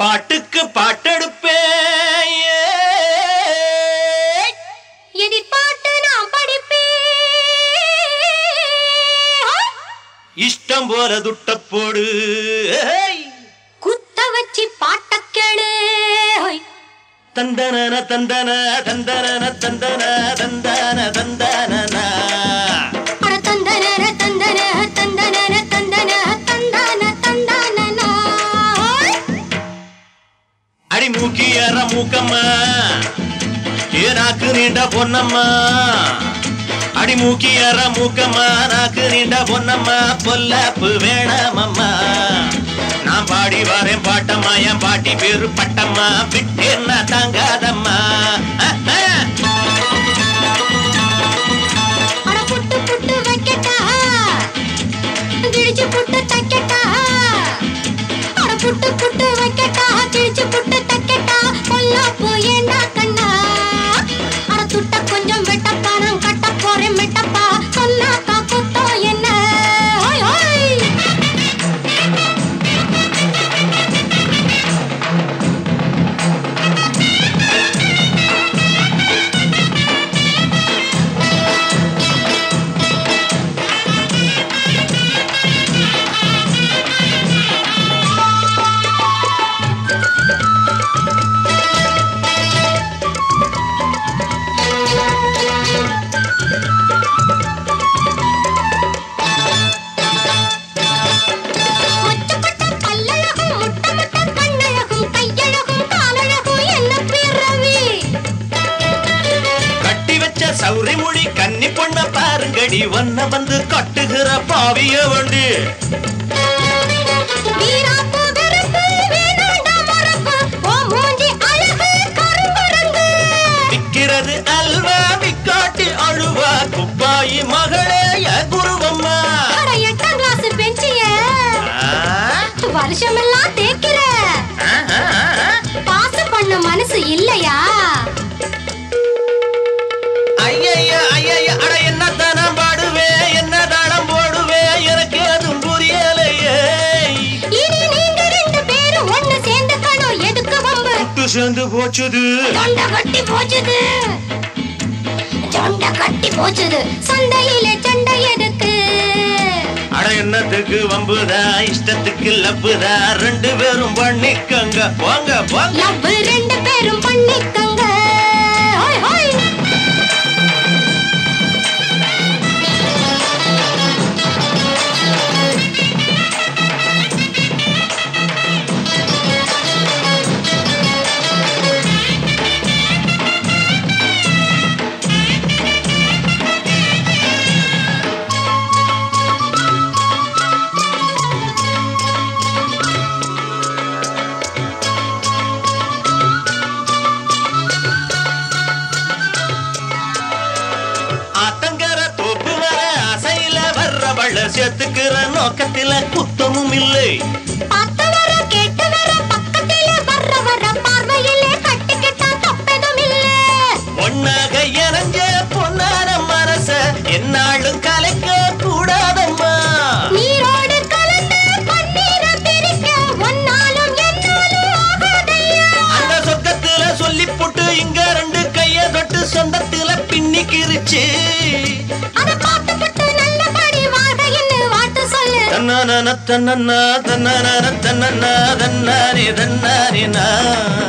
பாட்டுக்கு பாட்டெடுப்பேன். எதிர்பார்த்து நான் படிப்பேன். இஷ்டம் போல துட்ட போடு குத்த வச்சு பாட்ட கேளு. தந்தன தந்தன தந்தன தந்தன தந்தன தந்தன நாக்கு நீண்ட பொன்னம்மா. அடி மூக்கி அற மூக்கம்மா. நாக்கு நீண்ட பொன்னம்மா. பொல்லப்பு வேணாமம்மா. நான் பாடி வரேன் பாட்டம்மா. என் பாட்டி பேரு பட்டம்மா. விட்டேன்னா தாங்காதம்மா. புட்டு புட்டு வைக்கட்டா. சௌரி மொழி கன்னி பொண்ண பாருங்கடி ஒன்ன வந்து கட்டுகிற பாவிய வண்டி. விக்கிறது அல்வா விக்காட்டி அழுவா குப்பாயி மகளே குருவம்மா. எட்டாம் கிளாஸ் பெஞ்சிய. வருஷமெல்லாம் தேக்கிற ஆ, ஆ, ஆ. பாச பண்ண மனசு இல்லையா? சேர்ந்து போச்சுது. தொண்டை கட்டி போச்சுது. தொண்டை கட்டி போச்சுது. சண்டையில சண்டை எதுக்கு? அட என்னத்துக்கு வம்புதா இஷ்டத்துக்கு லப்புதா? ரெண்டு பேரும் பண்ணிக்கங்க. போங்க போங்க லவ் ரெண்டு பேரும் பண்ணிக்கங்க. சேர்த்துக்கிற நோக்கத்தில குத்தமும் இல்லை. பொன்னாக இறஞ்ச பொன்னார மனச என்னாலும் கலைக்க கூடாதம்மா. அந்த சொக்கத்துல சொல்லி போட்டு இங்க ரெண்டு கைய தொட்டு சொந்தத்துல பின்னிக்கிருச்சு. அத தன்னான தன்னா தன்னான தன்னா தன்னானே தன்னானே நான்